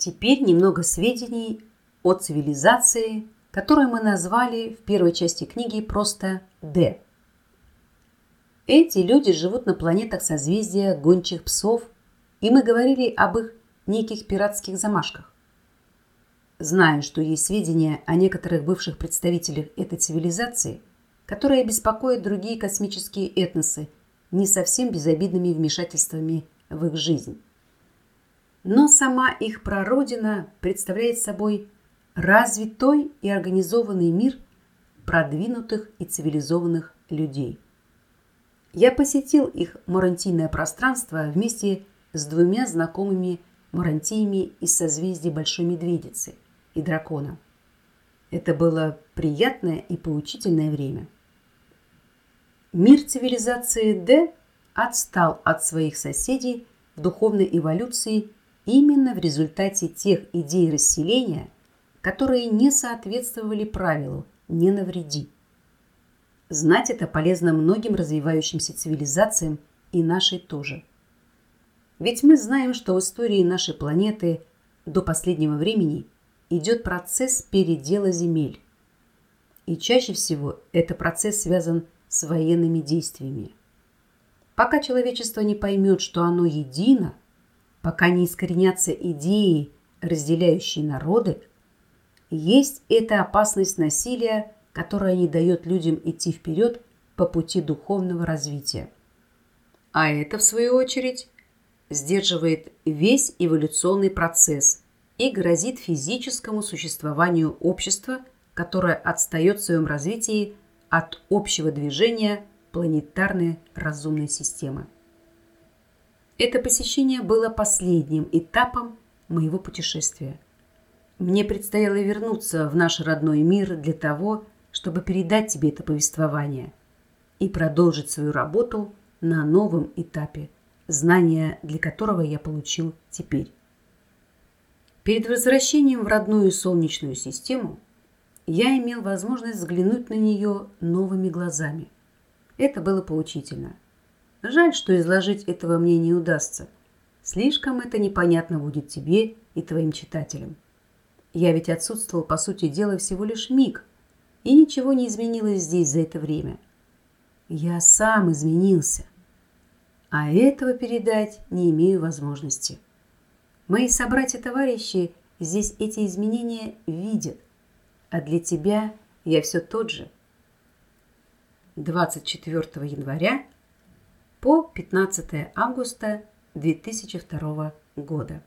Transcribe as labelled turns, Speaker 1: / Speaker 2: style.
Speaker 1: Теперь немного сведений о цивилизации, которую мы назвали в первой части книги просто «Д». Эти люди живут на планетах созвездия гончих псов, и мы говорили об их неких пиратских замашках. Знаю, что есть сведения о некоторых бывших представителях этой цивилизации, которые беспокоят другие космические этносы не совсем безобидными вмешательствами в их жизнь. Но сама их прародина представляет собой развитой и организованный мир продвинутых и цивилизованных людей. Я посетил их марантийное пространство вместе с двумя знакомыми марантиями из созвездия Большой Медведицы и Дракона. Это было приятное и поучительное время. Мир цивилизации Д отстал от своих соседей в духовной эволюции именно в результате тех идей расселения, которые не соответствовали правилу «не навреди». Знать это полезно многим развивающимся цивилизациям и нашей тоже. Ведь мы знаем, что в истории нашей планеты до последнего времени идет процесс передела земель. И чаще всего этот процесс связан с военными действиями. Пока человечество не поймет, что оно едино, пока не искоренятся идеи, разделяющие народы, есть эта опасность насилия, которая не дает людям идти вперед по пути духовного развития. А это, в свою очередь, сдерживает весь эволюционный процесс и грозит физическому существованию общества, которое отстает в своем развитии от общего движения планетарной разумной системы. Это посещение было последним этапом моего путешествия. Мне предстояло вернуться в наш родной мир для того, чтобы передать тебе это повествование и продолжить свою работу на новом этапе, знания для которого я получил теперь. Перед возвращением в родную Солнечную систему я имел возможность взглянуть на нее новыми глазами. Это было поучительно – Жаль, что изложить этого мне не удастся. Слишком это непонятно будет тебе и твоим читателям. Я ведь отсутствовал, по сути дела, всего лишь миг, и ничего не изменилось здесь за это время. Я сам изменился, а этого передать не имею возможности. Мои собратья-товарищи здесь эти изменения видят, а для тебя я все тот же. 24 января по 15 августа 2002 года.